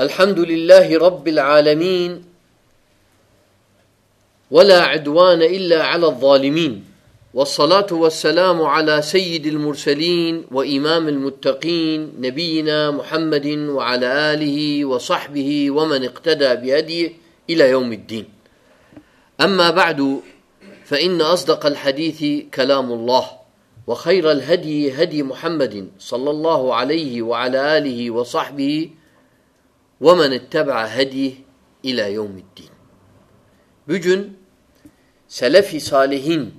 الحمد لله رب العالمين ولا عدوان إلا على الظالمين والصلاة والسلام على سيد المرسلين وإمام المتقين نبينا محمد وعلى آله وصحبه ومن اقتدى بأديه إلى يوم الدين أما بعد فإن أصدق الحديث كلام الله وخير الهدي هدي محمد صلى الله عليه وعلى آله وصحبه وصحبه وَمَنْ اتَّبْعَ هَدِيهِ اِلَى يَوْمِ الدِّينِ Bugün Selefi Salihin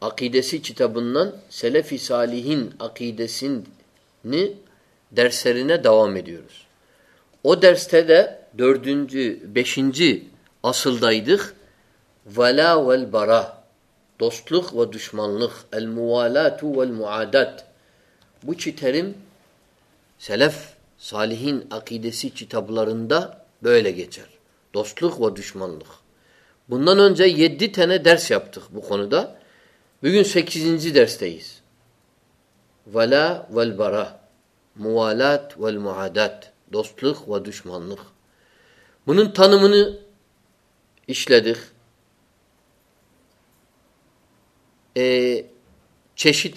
akidesi kitabından Selefi Salihin akidesini derslerine devam ediyoruz. O derste de dördüncü, beşinci asıldaydık. وَلَا وَالْبَرَى Dostluk ve düşmanlık الْمُوَالَاتُ وَالْمُعَادَتُ Bu çiterim Selef سالہن آئی دیتابلگی دس لوک واد مانختی ہے درش یابت بکن سی درس تھی ولا ول بارہ مولا ول مہاد دسلک وادمان چھشت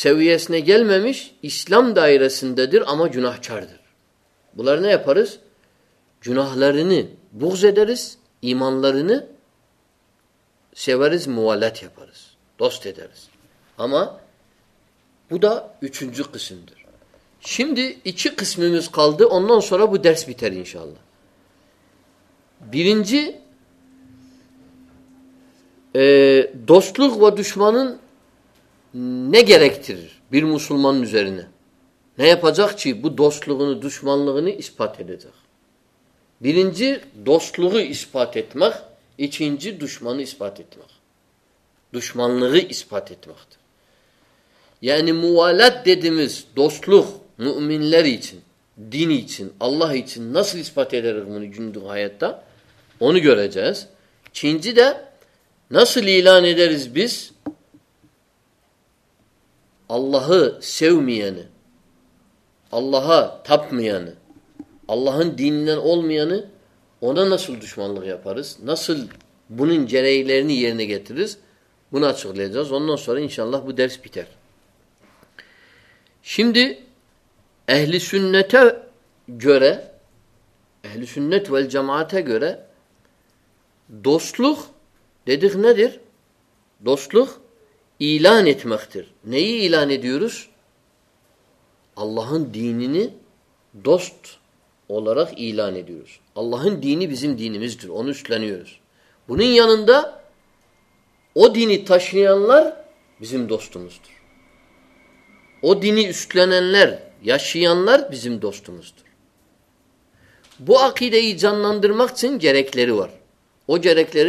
سوی یس نا یل مش اسلام دائر سند در اما جناہ چھاردر بر نہ ایفرس جناہ لرنے بوگ زید ایمان لر ستھ یافرس دسترس اما بدا یہ قسم در شم دسمس کل دونوں اشورا بہت درس بتر ان شاء اللہ بیشمان ن گریکلمانے دسپات یہ چیز اسفات دشمان اسفات یعنی دس لو چھ دینی چن اللہ چن نسل اس اللہ س سیو میا اللہ تپ میا اللہ دین اول مہنوں نسل دشمان یا فرض نسل بن جی نیترس بناتا سر ان شاء اللہ بدیرس پتر شند اہل سنتہ جرا اہل سنت والے جماعتہ گرا دس لُکھ دید ندر دس ل ایلانخت نئی ایلانے دورس اللہ دین اولراخ ایلانے دورس اللہ دینی بزم دینس ون دہ او دینی تھا شیان لر بوستینی اشلین شیان لر بوست مست بو اکی دہی زاندر مختلف او جریکل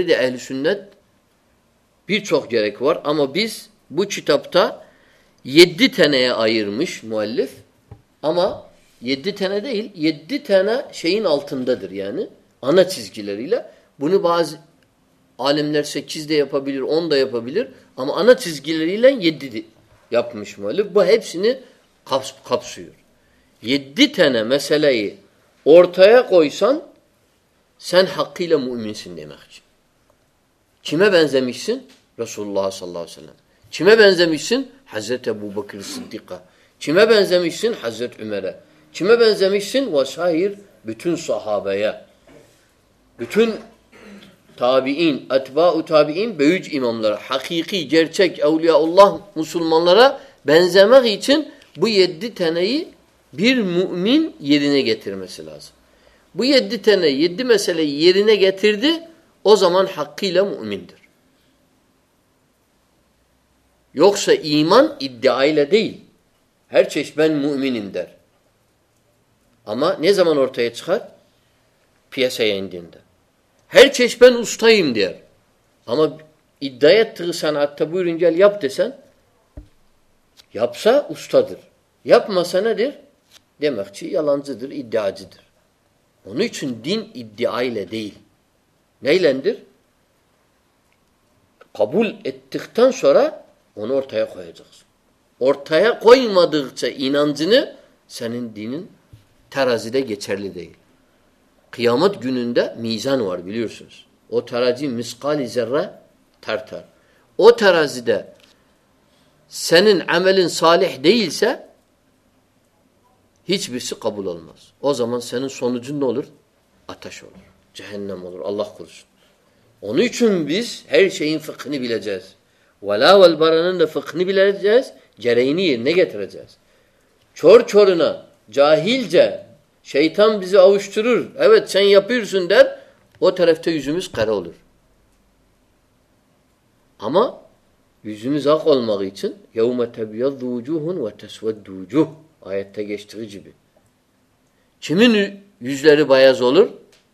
birçok gerek var ama biz bu kitapta yedi teneye ayırmış muallif ama yedi tane değil yedi tane şeyin altındadır yani ana çizgileriyle bunu bazı alimler sekiz de yapabilir on da yapabilir ama ana çizgileriyle yedi yapmış muallif bu hepsini kaps kapsıyor yedi tane meseleyi ortaya koysan sen hakkıyla müminsin demek için. چھ بینزمی سن رسول اللہ صنہ بینزم سن حضرت ابو بکر سندہ بینزمی سن حضرت عمرہ چھ بینزم سن وسار بتھن صحابیا بتھن تاب ان اتوا اتابی انمام لارا حقیقی جرچک اولیاء اللہ مسلم بین بد در یہ گیتر مسلح بدینے گیتر د ہم سنپسر دیر دے مخچی دردر آئی دے سرا اندر تھارا جیسے کبول سین سنجر مغر اللہ خورس چمس والا چھوڑ چھوڑ نا جاہیل اما یہ چھن بایا ذولر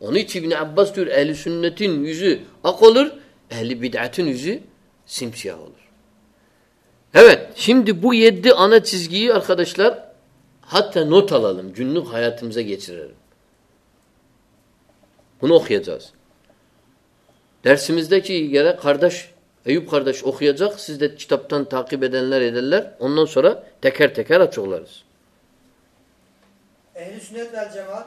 Onun için İbni Abbas diyor ehli sünnetin yüzü ak olur, ehli bid'atın yüzü simsiyah olur. Evet, şimdi bu yedi ana çizgiyi arkadaşlar hatta not alalım, günlük hayatımıza geçirelim. Bunu okuyacağız. Dersimizdeki yere kardeş, Eyüp kardeş okuyacak, siz de kitaptan takip edenler ederler, ondan sonra teker teker açıklarız. Ehli sünnet cemaat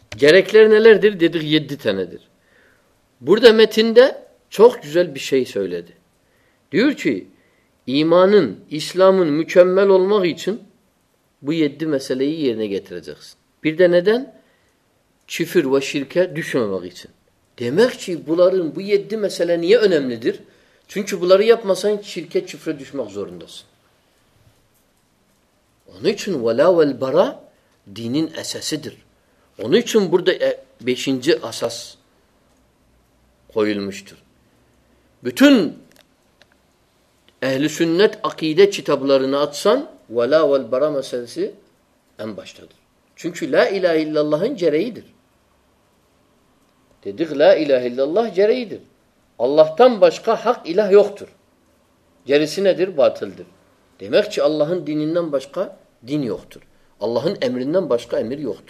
ایمان اسلام بسر و شرکتھی چنچ blur سرکر زور دس answer اونچم بردن زیل مشتر بت اہل سنت عقیدت چبلات سن ولبر مصلسر چونکہ لہٰ جرعید لہ اللہ جرعی در اللہ تم بشکا حق الہ یوختر جرسنہ در باطل در تمیک اللہ دینی نم بشکہ دینی یوختر اللہ عمر نم بشکہ امریکر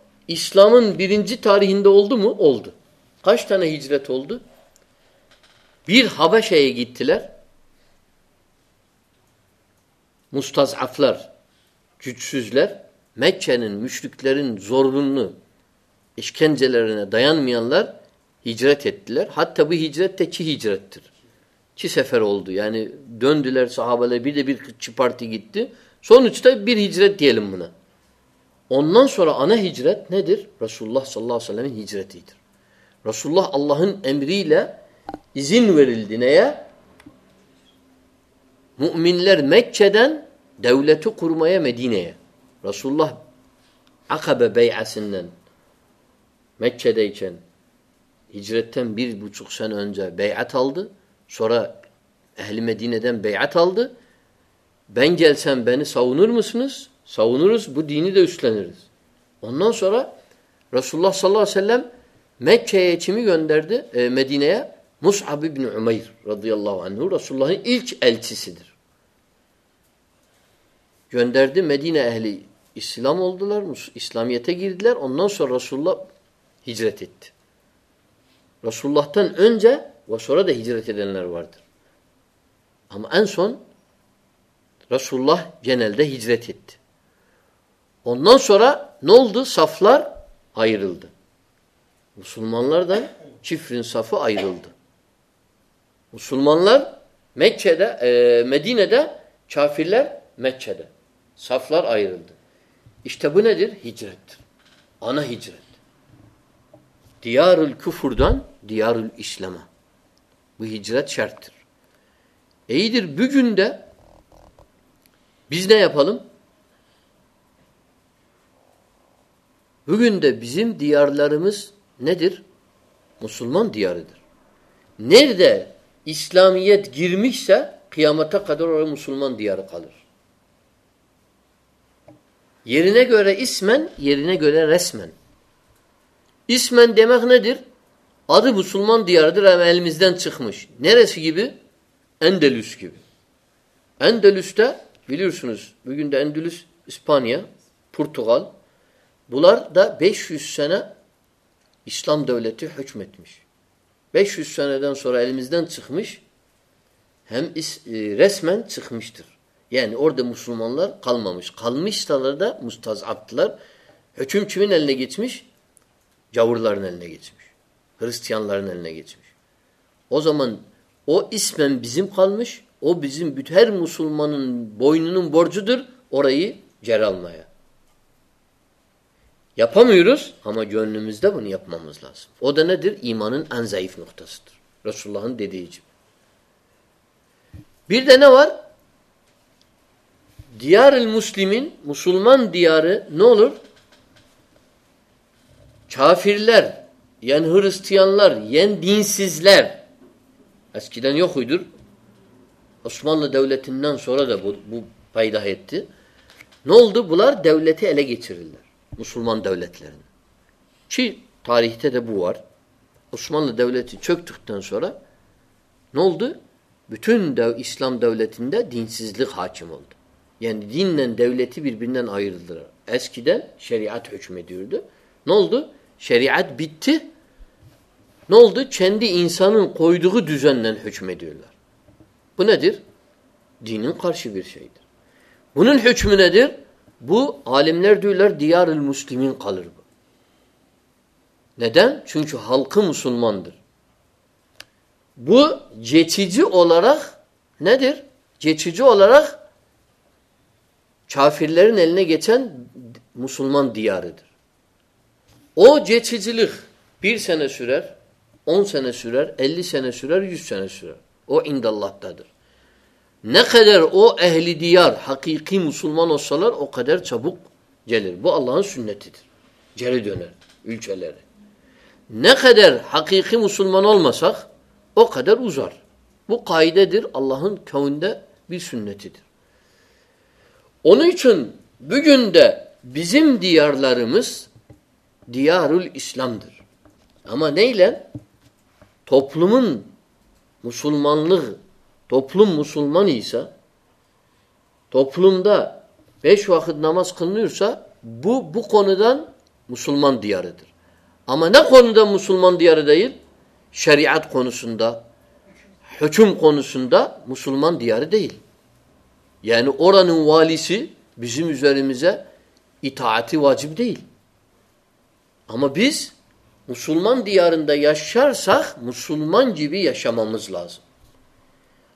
اسلام جاری ہندوستان ہجرت گیت مستلر حجرت سو نچ بیر ہجرت انور انہ حجرت ندر رسول اللہ ص اللہ وسلم حجرت رسول اللہ میڈین درمیا میں رسول آخاب چن حجرتمیر سورا مینے بے اتھالدے بہن جیل سم سعن مسمس سو رس بدین رسول صلی اللہ علام رسول اسلام گرو سر رسول ہجرت رسول رسول Ondan sonra ne oldu? Saflar ayrıldı. Müslümanlardan çifrin safı ayrıldı. Müslümanlar Mekke'de, e, Medine'de, kafirler Mekke'de. Saflar ayrıldı. İşte bu nedir? Hicrettir. Ana hicret. Diyarül küfürden diyarül İslam'a. Bu hicret şarttır. İyidir bugün de biz ne yapalım? مسلمان گئے آسلمان اسپانی پورتگال بولار دا بس اسلام دسم اس دکھمشم اس رس مین چھ مشتر یعنی ار دا مسلمان لالمہ دا مستاض ابتل ہچ لگی مش جاؤڑ لڑن لگی رستیاں لڑنگ او زمان او اس بزم خالمش او بزم بٹار مسلمان بوین بر جدر اور یہ جیرال نائیا Yapamıyoruz ama gönlümüzde bunu yapmamız lazım. O da nedir? İmanın en zayıf noktasıdır. Resulullah'ın dediği gibi. Bir de ne var? Diyar-ı Müslümin, Musulman diyarı ne olur? Kafirler, yani Hristiyanlar, yani dinsizler. Eskiden yok uydur. Osmanlı Devleti'nden sonra da bu, bu paydah etti. Ne oldu? Bunlar devleti ele geçirirler. مسلمان دولت چھ تاریخ تور اسمانہ دولت چھت سورا نل دون دا اسلام دولتہ دینس لکھ حاچ ملدی دن شری ات ہر نل دو شری ات بت نل دنسان ہل ب ندر دینش برس وون ہر حلخسمان در بے رخ ندر گیچن مسلمان دیا در او جی پیر سینسور اوم سینسور او اند اللہ ne kadar o ehli diyar hakiki Müslüman olsalar o kadar çabuk gelir. Bu Allah'ın sünnetidir. Geri döner ülkeleri. Ne kadar hakiki Müslüman olmasak o kadar uzar. Bu kaidedir Allah'ın kavinde bir sünnetidir. Onun için bugün de bizim diyarlarımız diyarul İslam'dır. Ama neyle? Toplumun Müslümanlığı توفلوم مسلمان ایسا توفلوم دہشوت نماز کھنسا بو کو دان مسلمان دیا رل ہم نا کو مسلمان دیا دل شریعت کو سندہ ہچم کو سندہ مسلمان دیا ردیل یا نا اوڑان والی سے بزمزہ ای واجب دل ہمسلمان دیا رندہ یا شر سکھ مسلمان جی بی یا شما مز لاز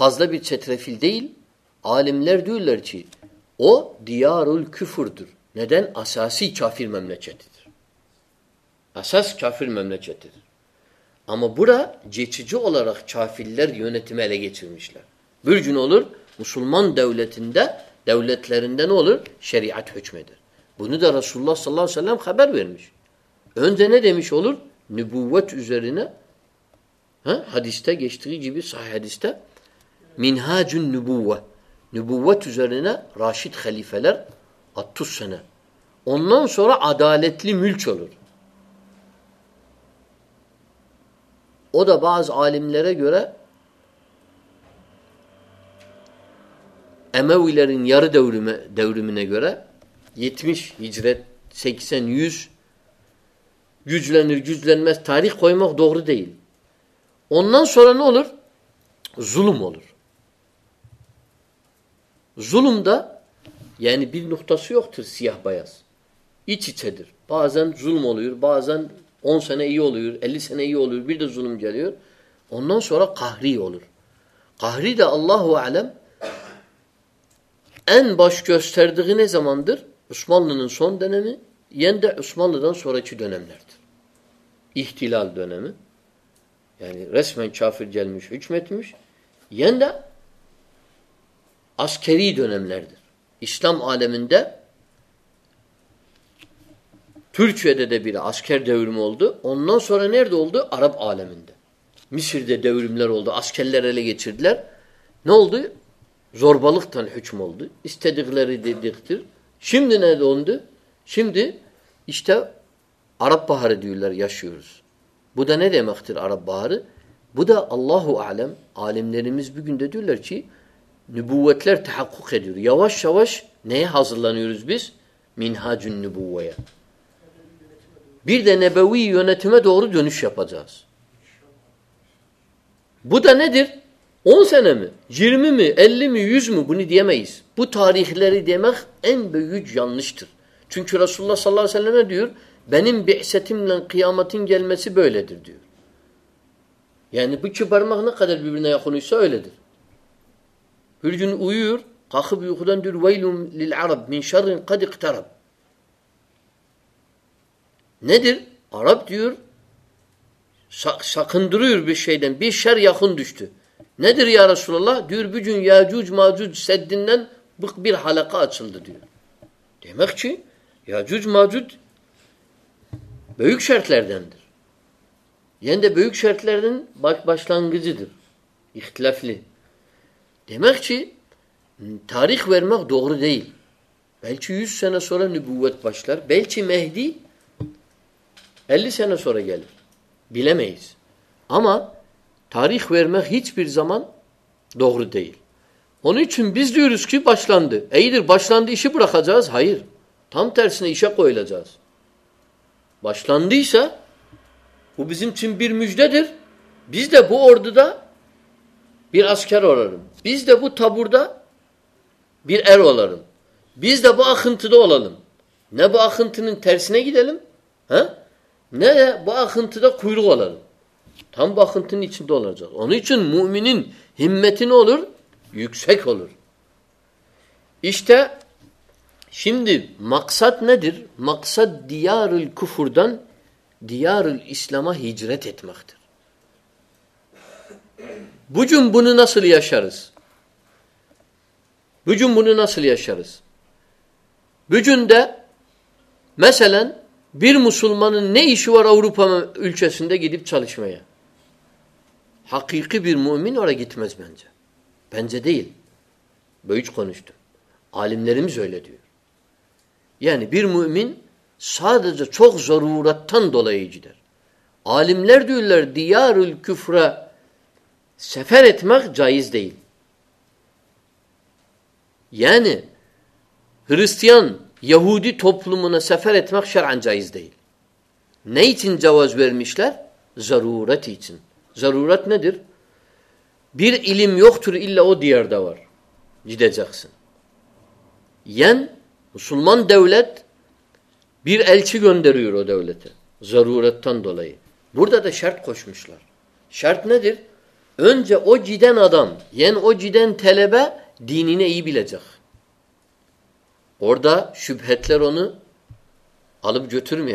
حاضل امہر مسلمان دولت شریع میں رس اللہ وسلم خبر نبوتہ منہاجن نبووا نبووا چار راشد خلی فلر اتھنا اون سورا عدالت لل چل او باز عالم گورا ایم ولیم گورا یہ ہجرت سیکسنڈ تھاری کو مختل ا سولا ولور ظلم علور ظلم دہ یعنی بختہ سوکھتر سیاح بیاس یہ چدر بہ زان ظلم علور بہ زن اون سنہ یہ علی سنہ یہ عولویر بیلم جل او سورا قہری عولور قہری دہ اللہ عالم این بشکن زماندر عثمان الون دین عثمان اللہ سورہ دن در تر احتیل دونوں یعنی رسمان شافر جلم ہند اسخری دوند اسلام عالم درا اس عرب عالم دہ مسر درول اسدل نولد زوربل ہچم اشتہ در دیکھا عرب بہار دیولر یا شور بدھا نم اختر عرب بہار بدھا اللہ عالم عالم دینس بندر nübüvvetler tahakkuk ediyor. Yavaş yavaş neye hazırlanıyoruz biz? Minhacun nübuvveye. Bir de nebevi yönetime doğru dönüş yapacağız. Bu da nedir? 10 sene mi? 20 mi? 50 mi? 100 mü? Bunu diyemeyiz. Bu tarihleri demek en büyük yanlıştır. Çünkü Resulullah sallallahu aleyhi ve sellem ne diyor? Benim bi'setimle kıyametin gelmesi böyledir diyor. Yani bu iki parmak ne kadar birbirine yakınıysa öyledir. عرب تیور سکھندر ندر یار حالاک محجود شہر دماک چی تاریخ ویرمک ڈوگر دے بیل chess سینسور پچھلے بیل چی مہد دینے سورا گیل بل ہم تاریخ ویرمک ہیر زمان دور دے ان چھم بجے پچھلان دے دے بچلہ پڑا جہاز ہائر تھامترس نا ایشا کوئی بچلہندم بیج دردا بیار بیچ تاب آرمن اولا لم نا خنسی نئی دل ہاں نا بہت اخنت دلالم تھام بہنت انیچن مومیننٹ ہلور یوکسائل اسٹا سمندیر ماکساد ندیر ماکس دیل کفردان دیار السلام شرسم بن سلی شرس بجن دلین گیب سال یا سفیر اتما جائز دہیل یعنی ہرستیان یہودی تھوفل سفیر احتما شران جائز دئیل نئی چن جشل ضرورت ہی چن ضرورت ن در بیر علیم یوختر اللہ دیا یعنی مسلمان دولت بیر الگ درو دول ضرورت بور دا شرطوش مشل شرط ن در جی ددام یعنی ا جےبا دینے ایر دہ شیروں جترمی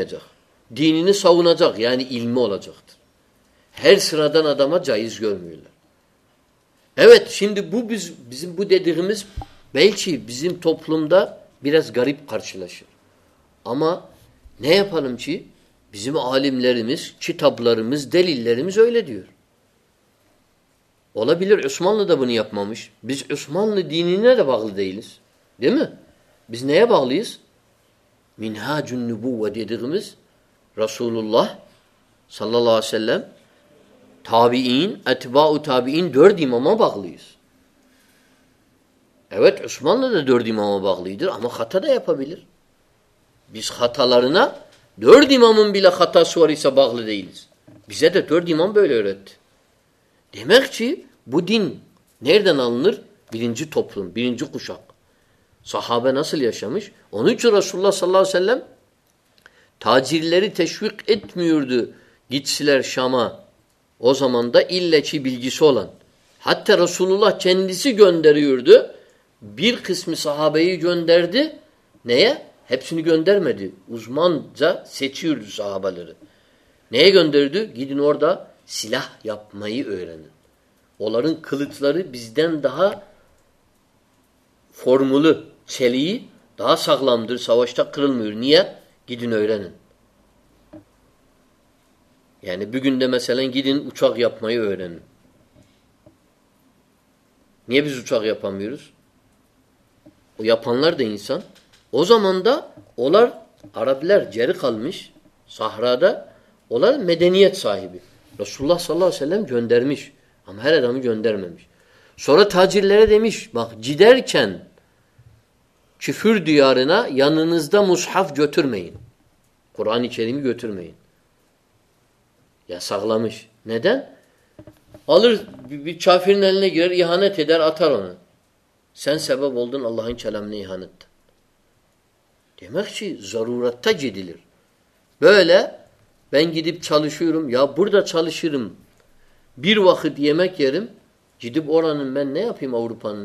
سونا جا یادان ادام جائیسمس بلچی تفلوما بیس گاریب خرچ آما نیا پا لم لے چیتب لرمس ڈیلی لے جی لو ر باغ دس نا بغلیس رسول اللہ صحلم تاب اتباً در دیمام باغلس Demek ki bu din nereden alınır? Birinci toplum, birinci kuşak. Sahabe nasıl yaşamış? Onun için Resulullah sallallahu aleyhi ve sellem tacirleri teşvik etmiyordu gitsiler Şam'a. O zaman da illeçi bilgisi olan. Hatta Resulullah kendisi gönderiyordu. Bir kısmı sahabeyi gönderdi. Neye? Hepsini göndermedi. Uzmanca seçiyordu sahabeleri. Neye gönderdi? Gidin orada yürüyün. اویران سلی دہا سا سوستھ خل میر gain او ریگنڈ gain اچھوا گیا aware اچھا میرا فن سن از ما الار جیر کالمی سہرادا اولا میدان رس اللہ صرم صورت حاضر جی در چن دارہ یا نسد مصحف جوترمعین قرآنی چل جوترمئینت سین سیبہ بولدینتھی ضرورت تھا جی دل بین گیب چالو سورم یا بردا چالو سیرمیر جیدب اور نا اپم آؤ روپان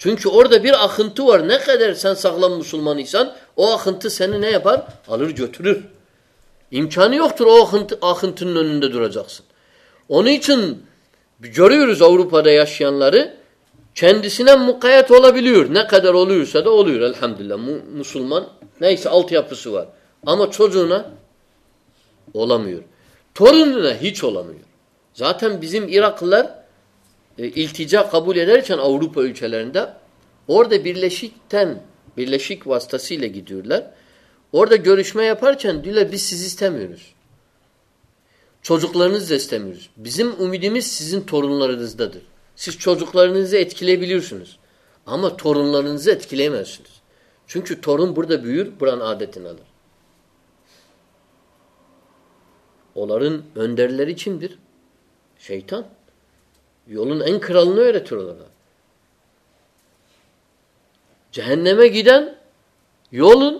چن چھو اور خنٹوار مسلمان اس خنٹ سن اپلر جتر ایم سانٹھور ہنچن ساؤ روپاد سین دس کلا نا قیدرسو ارحمد اللہ مسلمان پھسوار آمت سجو نا نا ہی چولا میر جاتم عرق لا قبول چن اوڑ پل دا لکھنش واسطا سی لگی لر دا جسما پھر چوز لرنی زمس بیم امید سیزن تھورس داد چوز لے ایچ کلے سنس آم تھور لنچ کلینس سنچو تھان اولا لری چندر سیتان یولن این خرال نوا جام ہے گیٹان یولن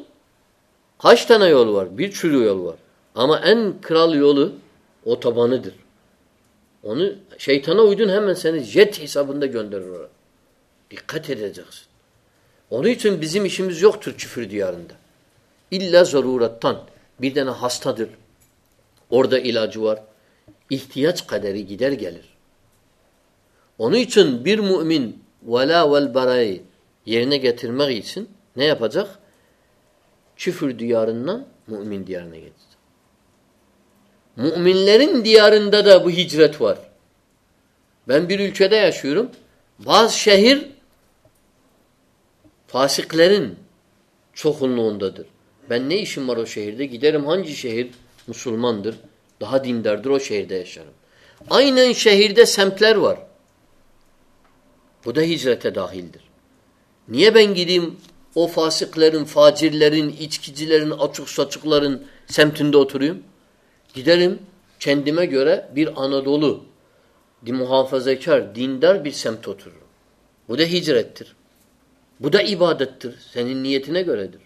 ہاستانا یوارو یوار آما این خرال اتو باندھر سیتانا اِیدن ہے جیٹ حساب سے بھی مختار علیہ ضرورتانا ہستادر اردا الا جاج قادری گیدر گلیر ہنچن ولا وارائے نہ چکل نادر نئی سمارو شہیر دے گی رانجی شہیر مسلماندر دہا دین در شہر دہش این شہیر دمفل بدا ہاتر نیے بین گیریم فا سلیر اچ لن سمتر گیڈرم سینڈیم آن در سمٹر بدھا ہزرتر گوردھر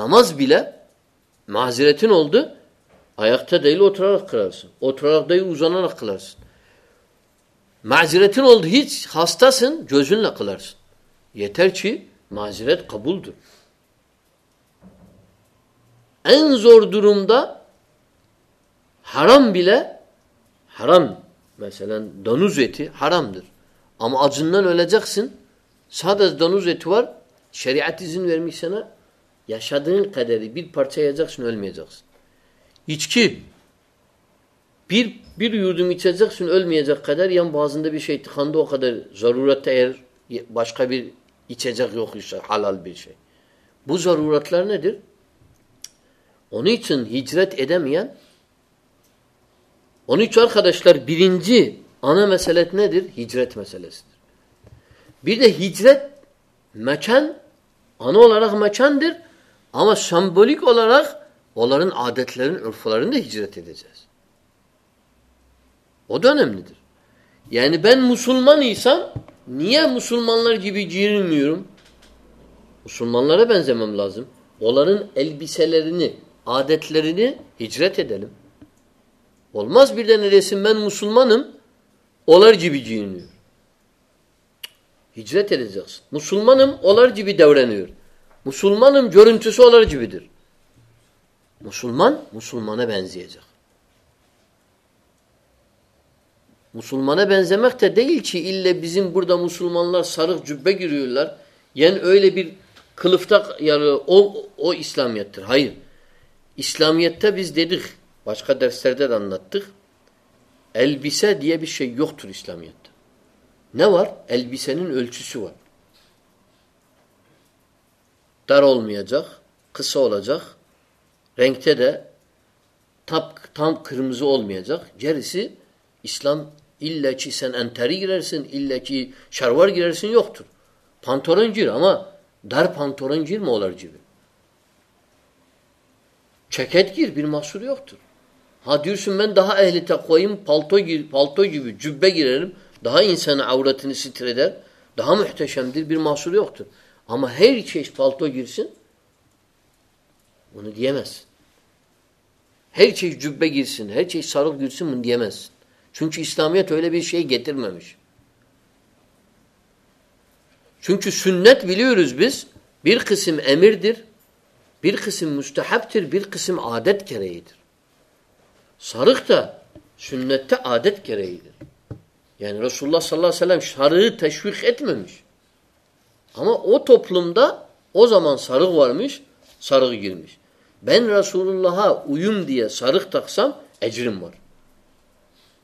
نماز بلہ معذراتھن اولدو رکھ لرسنرس معذرت رکھ لرسر چی معذرت قبول این زور دروم دہ حرم بل حرم دنو جیٹ حرم در ہم اجن جگ سن ساٹھور شری اتن سے Yaşadığın kaderi bir parça yiyeceksin, ölmeyeceksin. İçki. Bir, bir yudum içeceksin, ölmeyecek kadar yan boğazında bir şey tıkandı o kadar zarurette eğer başka bir içecek yok işte halal bir şey. Bu zaruretler nedir? Onun için hicret edemeyen onun için arkadaşlar birinci ana meselet nedir? Hicret meselesidir. Bir de hicret mekan ana olarak mekandır. Ama sembolik olarak onların adetlerin, örflerini de hicret edeceğiz. O da önemlidir. Yani ben Müslüman isem niye Müslümanlar gibi giyinmiyorum? Müslümanlara benzemem lazım. Onların elbiselerini, adetlerini hicret edelim. Olmaz bir de neresin ben Müslümanım, onlar gibi giyiniyor. Hicret edeceksin. Müslümanım, onlar gibi davranıyorum. مسلمان جرم چھ سبانہ میز خصول ازخ رینگ تھی درپ تم کھرمزول music جر سی اسلام الچی سن انتری گر سی لچی شرور گر سن یوختر فن تھورنجی اماں دھر فن تھولر جب چھکھیت گر برماسود ہاتھ سم دہ اہل تقویم فالتو گر فالتو جی جبہ گرم دہائی انسان اوڑت در دہم شمد برماسود ہما ہر چھ فالتو گر سنس ہر جبہ گیر سن ہر سرد گیر سنس سن کی اسلامیہ شیخر مم سنچ سنت ولیورس برقسم امردر برقسم مستحب تر بر قسم عادت کرے سرخ تو سنت تو عادت کرے یعنی رس اللہ صلی اللہ وسلم سرد شرکم ہمہ او تو زامان سرخ وارش سرخ بین رسول اللہ دیا سرخ تکسمار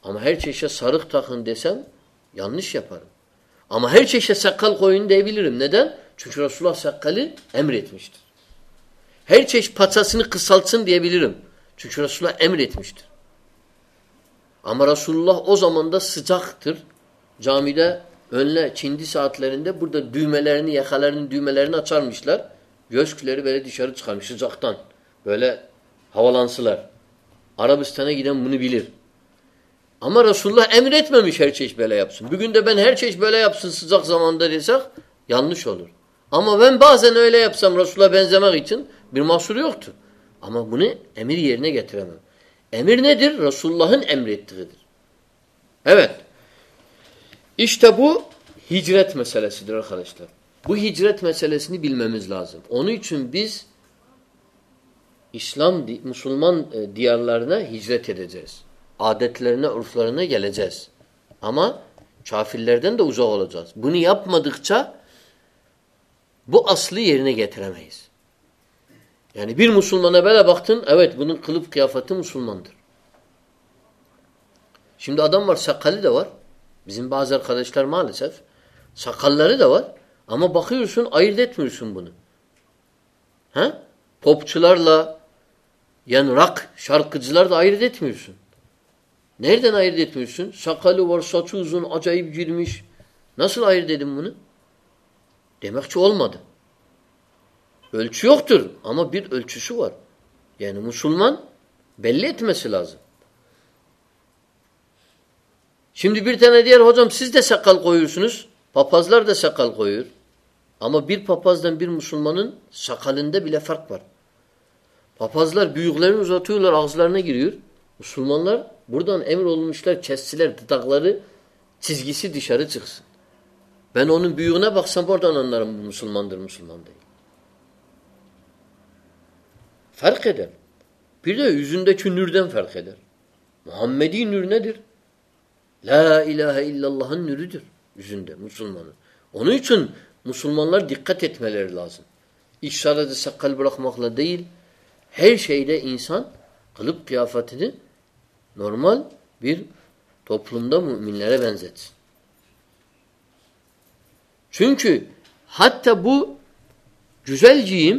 دام ہم سہ سال کو سلحہ چھچ رسول ہما رسول اللہ ا زام دہتر جامدہ رسولما گئی مسئلے دیر رسول İşte bu hicret meselesidir arkadaşlar. Bu hicret meselesini bilmemiz lazım. Onun için biz İslam, Müslüman diyarlarına hicret edeceğiz. Adetlerine, urflarına geleceğiz. Ama kafirlerden de uzak olacağız. Bunu yapmadıkça bu aslı yerine getiremeyiz. Yani bir Müslümana böyle baktın, evet bunun kılıp kıyafeti Müslümandır. Şimdi adam var, sakali de var. بسم بازار خالی مال safe سکھل لڑے دور ہم بخیر سن آیر میرے سنبھ ن ہاں پوپ چھ لڑ لو رکھ شرکہ ایرد سن نہرت نرد سن سخل سچو زن اچیب جلمش نسل آیر دے دوں تمقر ہمور یہ مسلمان بلے تمہیں سلاذ سمند سیز دسال قر سازار چیز گیسی دیسارا باکس بردان در مسلمان محمد نرنا دیر مسلمان دقت بڑھ مخلا دل ہے انسان غلط نورمل چونکہ بو جزیل جکان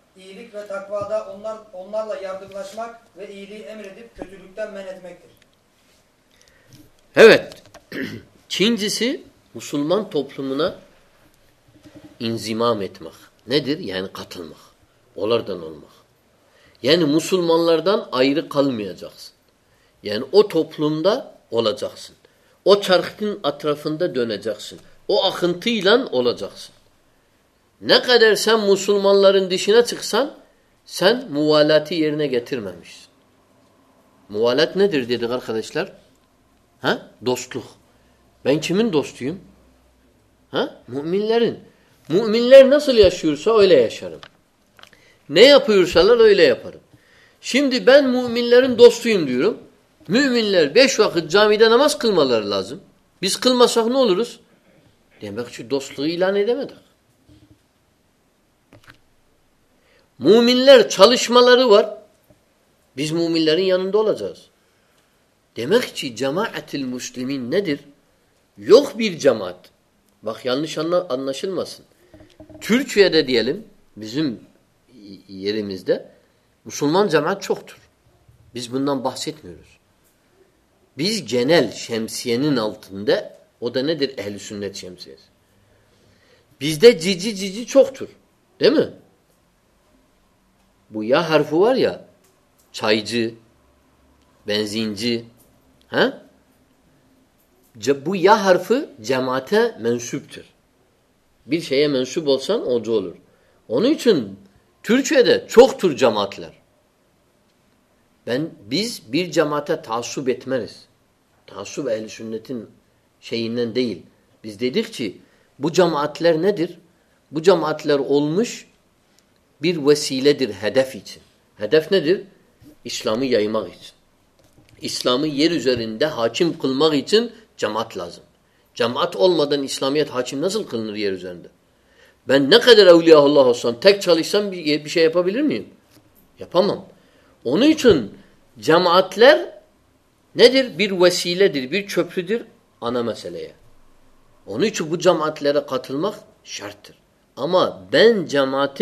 نج سے مسلمان تھوفلنا انضمام یعنی یعنی مسلمان لردان آئر کل مزاک یعنی او تھوفل دہسنگ سنگھنتاک نا قدر سن مسلمان لنسین موا لس موالہ در دسلو بہن چیز ہاں من ملنا چلیے سرسو او لار نیا پورا لو لیا فارم سمند مولہ رستم میرے بیسوا جامی دا مزم بیس کل ماسو نو لڑوس دستی لے ڈیما تھا مومن لڑ چھل شمل بجمن دول دیکھ چی جمع اتل مسلم ندر لوکھ بیر جماعت باقی الشنم چرچم یہ مسلمان جماعت چوکت نام باست نرس بین شمسی نا او ند شمسی دہ جی جی چوک تر بو یا حرف والا حرف چھوخ تھر جماتی بیر وسی در حف ہفر اسلام اسلامی ہاچم کھلمگی جمات لازم جماعت اسلامی ہاچم نسل اونی چھن جمات بیر وسیل انا ملیہ اون جمات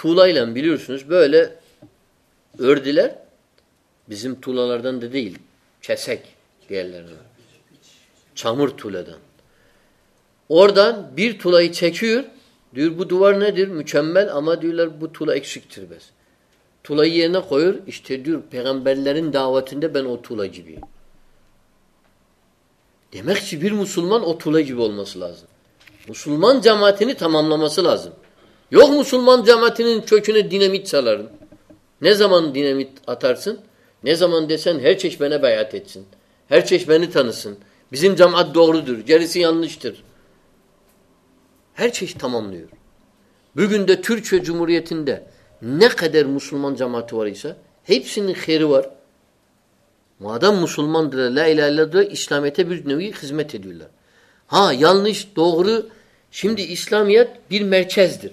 تھولمبل سنس بولے اڑ دل بھولہ لڑ چیک چمر تھولہ درد بیر تھلائی چیک ہو چھمبل اما در بھولہ اکسکر بس تھول ہوش تھی پھیمبین دعوت اوتول دیکھ چسلمان اوتول جی بول مسلاز مسلمان جماعت تھمام لازم لوگ مسلمان جمات نمان سن نامان دے سن چیش بین سن ہر چیش بینسنش تھمام دھر چور جمریاں ہاں اسلامیات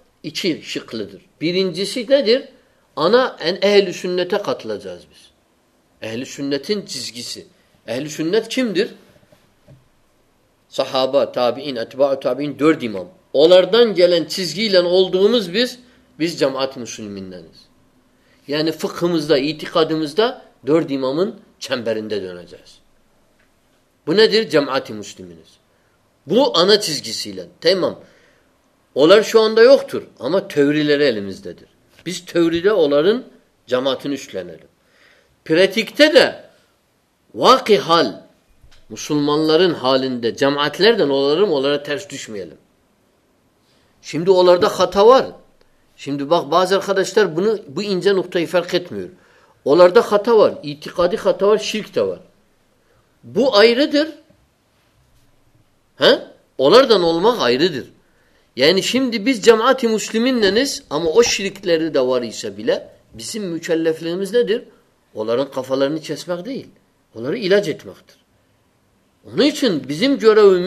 یہ شکل پیرن جس ددر آنا اہل شنت اہل شنتن چسگس اہل شنت چھم در سہابہ تاب اتھ بابر دمام اولردن چھسگی اولدوس بس بس جما مسنم یا پھمس دہ یہ قدم دہ دامن چمبر ب ندر جما مسنس بو انا چھزگ سیلمم ہماری لرم اسدھر بو آئیر دلر دن دھر یعنی سم دے بیم آتی مسلیم انس آشری کلاری میچوال لر الار کا کپالر چیز مخدی اوار ایلا جیٹ مختار انما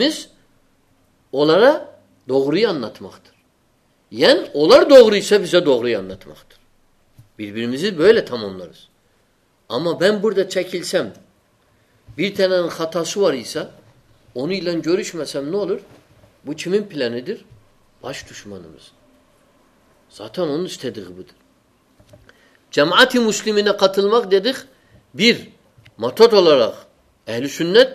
میس الارا ڈگری انتر یعنی اولا ڈگری ڈگری انتماک آما بمبر دکیل سم تھان خاتا سواری انریسما سم نو اور بچان جما مسلم قتل مخ دراخ اہل شنت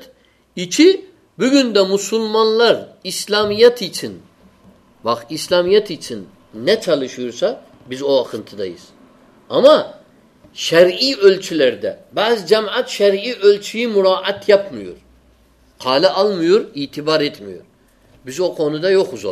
یہ مسلمان لڑ اسلامی چن با اسلامی چن نل شر سا شرچہ جم ات شروع خالہ یہ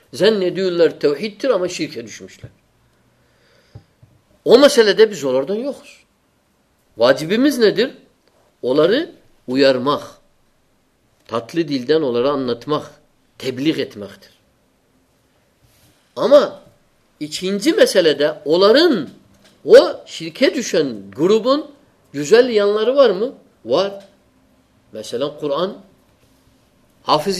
زیندھر شیرخ ملر دن واجب انخلی آما یہ چینج مسئلہ شیرخیشن گروبن رہ میسلم قرآن حافظ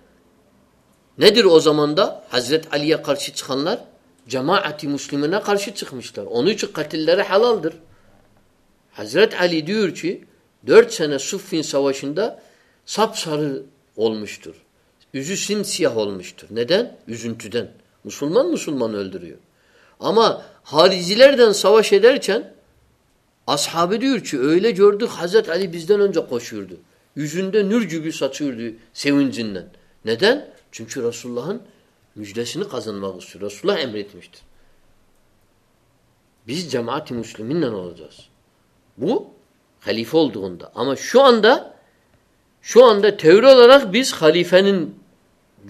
نوزامان دا حضرت علی کرش جما اتی مسلمہ کرشد سے مشتار اونچل درا حل در حضرت علی دور در چھنا صفی سواشندہ سب سر وول مشتر یہ سنسیا ہوول مشتر نو دین مسلمان مسلمان سوا شدید اسہابر حضرت علی بزدین چمک رس اللہ مجھ دس نزن مغرب رسول اللہ امرت مشت جماعت مسلم بو خلیف الدہ شند شو اندھی بیس خلیفہ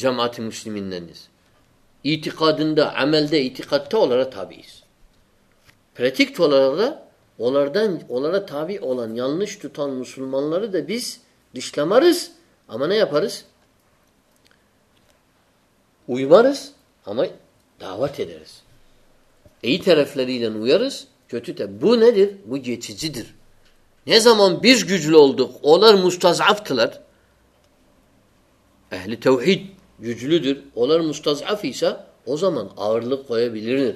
جماعت مسلمت حا بھی فریتکابی اولانش تو مسلمان uymarız ama davet ederiz. İyi tarafleriyle uyarız, kötü de Bu nedir? Bu geçicidir. Ne zaman biz güçlü olduk, onlar mustazaftılar. Ehli tevhid güclüdür. Onlar mustazaf ise o zaman ağırlık koyabilirler.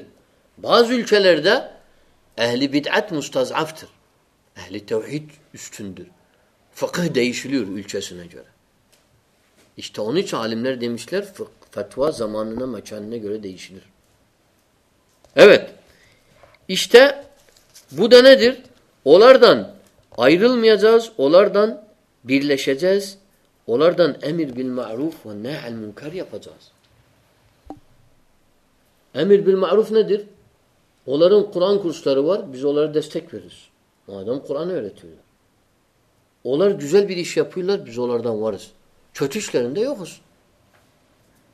Bazı ülkelerde ehli bid'at mustazaftır. Ehli tevhid üstündür. Fıkıh değişiliyor ülkesine göre. İşte onun için alimler demişler, fıkh, Fetva zamanına, mekanına göre değişilir. Evet. İşte bu da nedir? Olardan ayrılmayacağız, olardan birleşeceğiz. Olardan emir bil ma'ruf ve ne'el münker yapacağız. Emir bil ma'ruf nedir? Onların Kur'an kursları var, biz onlara destek veririz. Madem Kur'an'ı öğretiyorlar. Onlar güzel bir iş yapıyorlar, biz onlardan varız. Kötü işlerinde yokuz.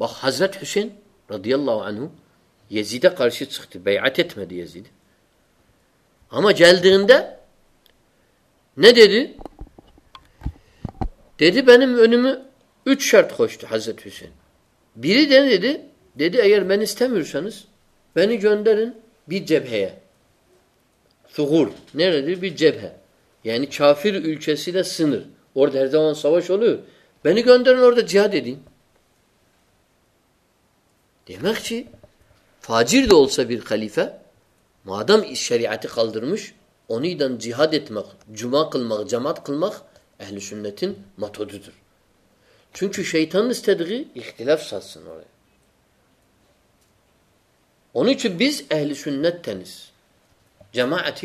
حضرت حسین حضرت حسین جون اور جیا دے دی تھی فاجر دولسبیر خلیفہ مادم عشاری اتقال درمش اون دن جہاد مخ جمعہ کلمخ جماعت کلمخ اہل چونچھ شیتھنف جمعنجنج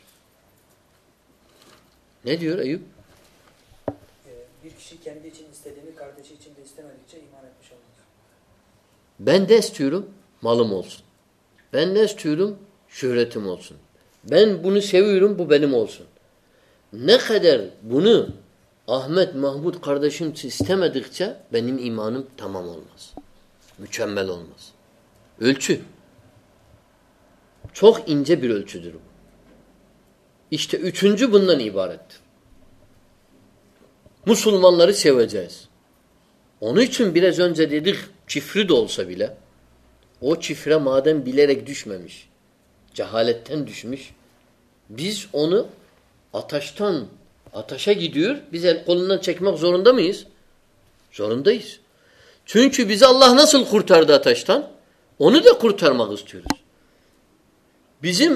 بند ٹھیورم ملم بین ٹورم شہرتمس بین بن سیویرم بہ بمس ندر بونی احمد محبود خردشمہ دیکھا بین ایمانم تمام مجھے چھ لوک انجہ برل چھ دور بندہ عبارت مسلمان سیو جیس اونی چما چفر دول سا بلیا وہ چفرہ مادم بلیر جہال اللہ نا سل کھر دھاشتھان کورتر مغس بین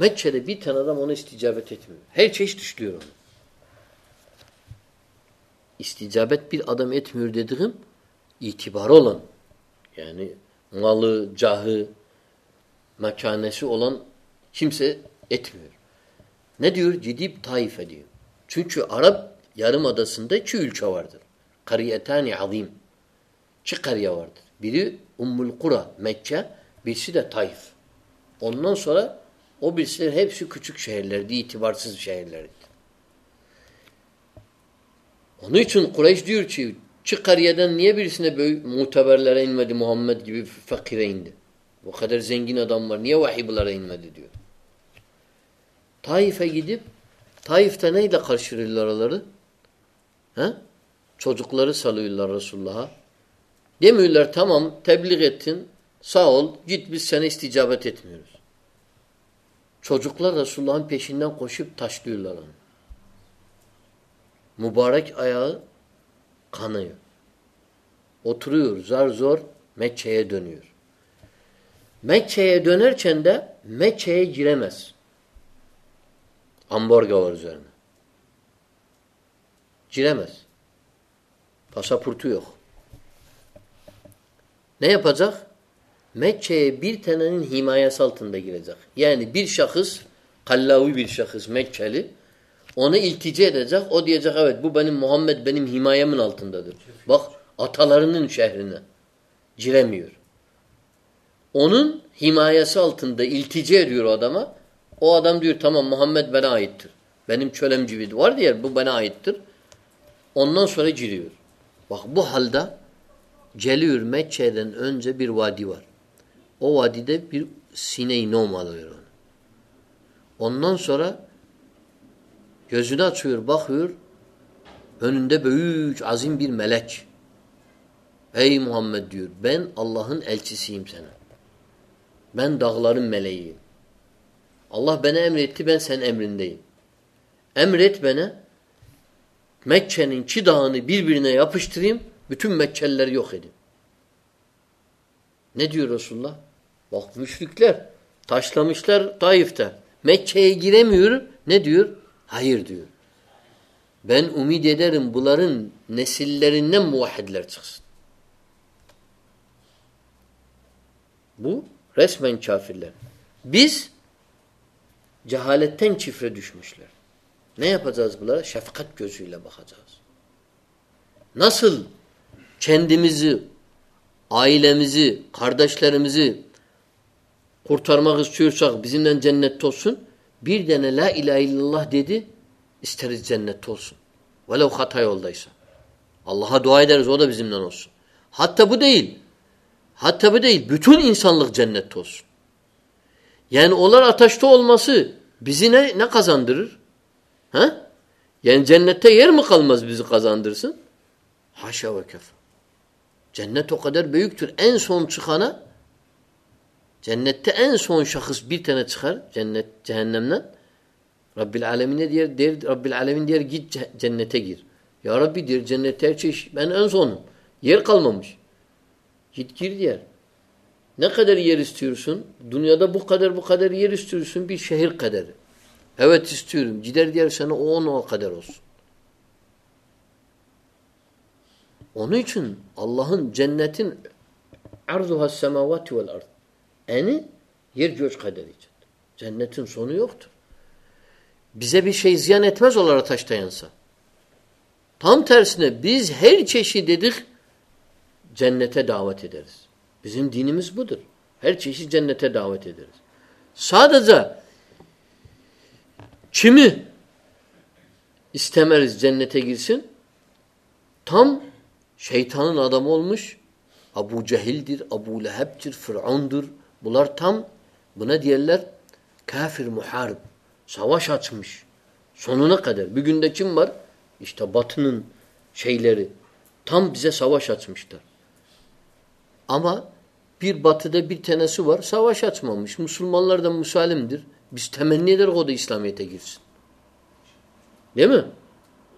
متھن ادمت دم یہ بھرول یعنی غلط مسئلہ نیور جائفہ درب یار مدا سند چل چورتر کریتھا عویم چیار اوم القرا تائف اون سورا O bilsin hepsi küçük şehirlerdi, itibarsız şehirlerdi. Onun için Kureyş diyor ki, çık kariyeden niye birisine böyle muteberlere inmedi Muhammed gibi fakire indi? Bu kadar zengin adam var, niye vahibulara inmedi diyor. Taif'e gidip, Taif'te neyle karşılıyorlar araları? He? Çocukları salıyorlar Resulullah'a. Demiyorlar tamam tebliğ ettin, sağ ol, git biz sana isticabet etmiyoruz. سوزکلا رسول پیشن کوشل مبارک آیا کھانا اتر زر زور میں چھندہ مچھ جیر امبر گور زور جرم پاپرت نہیں ف محمد بنم ہم الخلہ ہیمایہ سالتھن دلتھیور تھما محمد بنا آئتر بینم چھولم جیویارے جھیل بہلدا جھیل اوی دے پھر سینئی نو اون سرا یوجنا بخر عظیم ہائی محمد اللہ ایلچی سیم سنہ بین دغل میل اللہ بینہ امت سم ردی ام ریت بینہ میرے ترم بتم لر یو خو رس اللہ شفقت نسل چین دمزل انسان لنت سن یعنی اولر اتھوس بزنہ نا کذاندر مقام کذاندر سا قدر این سو چھانا جن سو شخص یہ قدر یہ سن دنیا دہ بخر بخدر یہ سن شہر قدرت قدر ان چھ اللہ عرض سونت بہ زینتم سا تھم تھرس نر چیشی جنت دعوت بزم دینس بدر ہر چیشی جنت دعوت سادہ چمت جنت تھم شاہی تھانش ابو جہیل در ابو لہب چر فرعر بولار تھم بنا دیا مار سوا سات سنونا درنر سوا سات بتدا سوار سوا ساتمس مسلمان لڑس والم دیر تھمین اسلام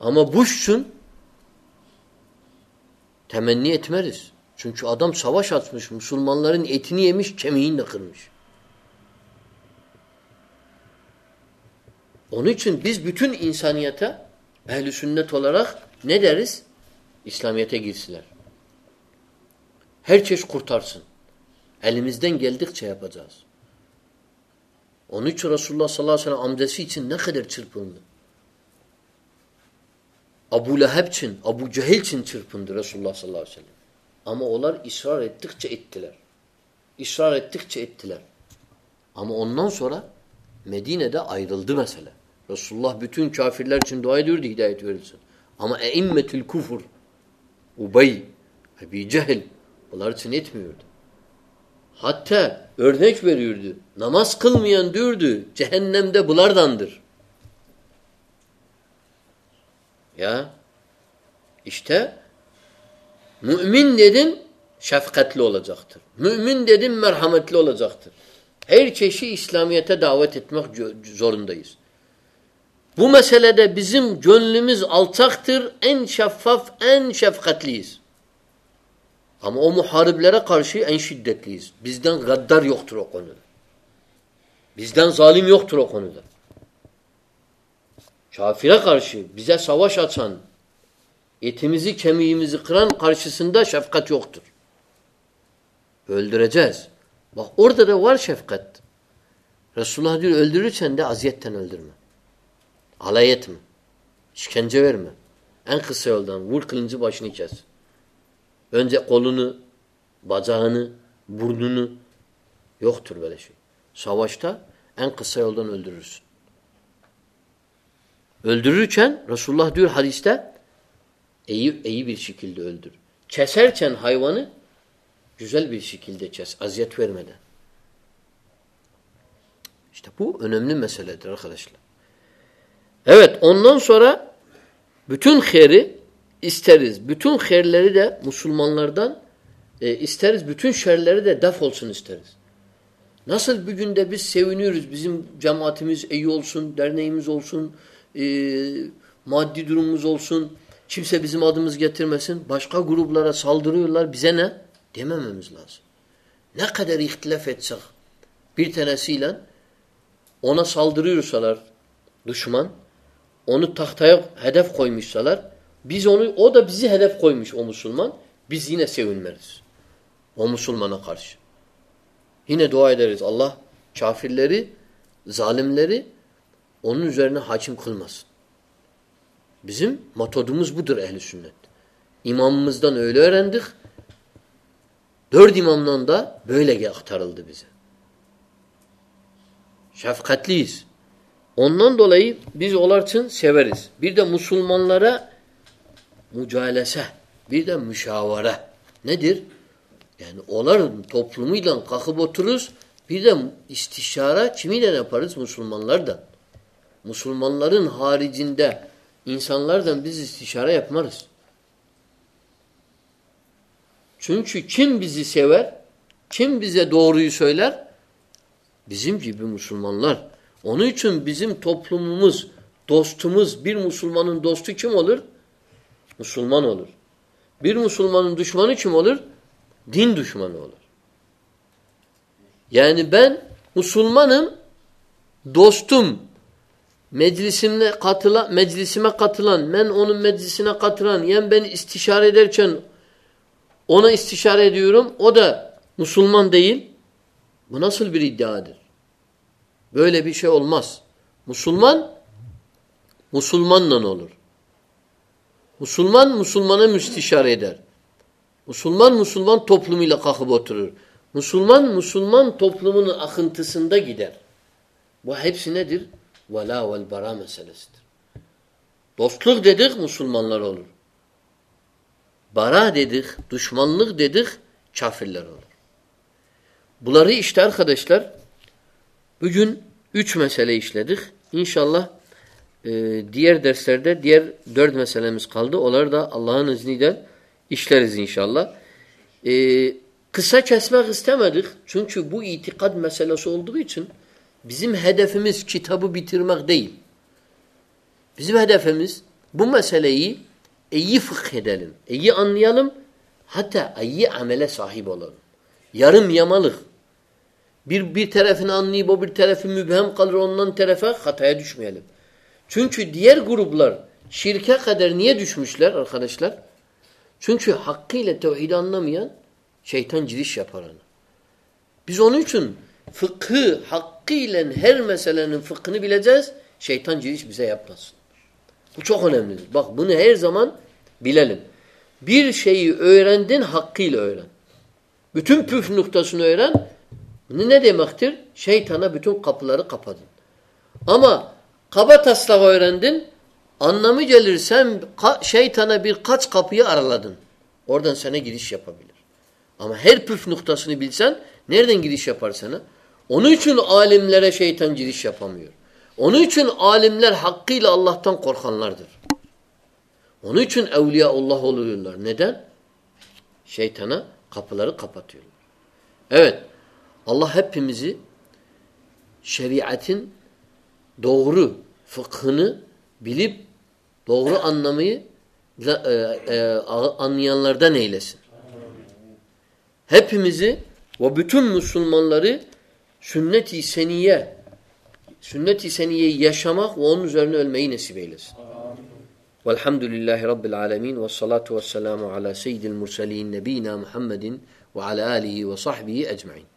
آما بن تھنیس سن عم سوا شسلمان چھمینہ کرم اونچ چھ انسانیتہ سنترس اِسلامی ہر چیش خورتار سنمس دن تک اونچ رسول اللہ صنعی ندر چرف ابو لہب چھن ابو جہیل چند چرفند رسول اللہ صن Ama onlar ısrar ettikçe ettiler. Israr ettikçe ettiler. Ama ondan sonra Medine'de ayrıldı mesele. Resulullah bütün kafirler için dua ediyordu hidayet verilsin. Ama e'immetül kufur, ubey, ebi cehil, bunlar için etmiyordu. Hatta örnek veriyordu. Namaz kılmayan diyordu. cehennemde bulardandır. Ya, işte bu شف خطلختر مرحمت لذتر ایڈ چیشی اسلامی دعوت رقن ظالم یوخت روکن شافرہ کرشی شوا شا سان خرش سندہ شفقت یوختر شفقت رسول حلائت میں سیولدان سے بشنچ کل بذہ بڑھتر سواشتہ سیول رسول اللہ دل حریش تہ لردرسن جماعت اول سن شب بشقا غروب الارا زینہ سیلن اونہ سالر دشمان اون حفیم سلر حیدفان بز یہ سیون میر او مسلمانہ خرچ ہی نعائے درس اللہ شافر لری ظالم لے اہ حچن کھلمس مسلمان لڑا مشاوارا دیرار بترسٹیشار انسان لر دار مرض سن سم بزی سور چم بزے دوری سولر بزم یہ مسلمان لڑ انم بزم تھوفل مز دو مز بر مسلمان دوستی چمر مسلمان ول بر مسلمان دشمان دین دشمان اول یعنی بین مسلمان دوستم میزلیم نے میزلی سما لن مین میزلی سنتیسارے در چنتیسار مسلمان دے بناسل مسلمان مسلمان مسلم مسلمان مسلمان تفلومیلا کا بتر مسلمان مسلمان تفلومس گیٹر بہن ولاق دد مسلمان لہول برا دید دشمن لکھ دے دکھا لہ رول بلر اشتار خد اشل اشل اِنشاء اللہ دیر در سر در دیر درد اشل انہ دنچ بوتھ مسلم Bizim hedefimiz kitabı bitirmek değil. Bizim hedefimiz bu meseleyi iyi fıkh edelim, iyi anlayalım, hatta iyi amele sahip olalım. Yarım yamalık. Bir bir tarafını anlayıp o bir tarafı mübhem kalır ondan tarafa hataya düşmeyelim. Çünkü diğer gruplar şirke kadar niye düşmüşler arkadaşlar? Çünkü hakkıyla tevhidi anlamayan şeytan giriş yapar ona. Biz onun için ہر زماندین بھی Iran سہی تھانا کاپلارنا تاسلہ اراندین آجر سم تھان کاپیا are لا دن اردن سن گیری سیافا ہیر نو تاسن گیری سے انلام لرارن اللہ آن لرسرزن مسلمان لڑ سنت سنی سنت سنیمین الحمد اللہ رب العالمین و صلاۃ وسلم سعید المرسلین نبی نا محمد و علیہ علیہ و صاحب اجمائین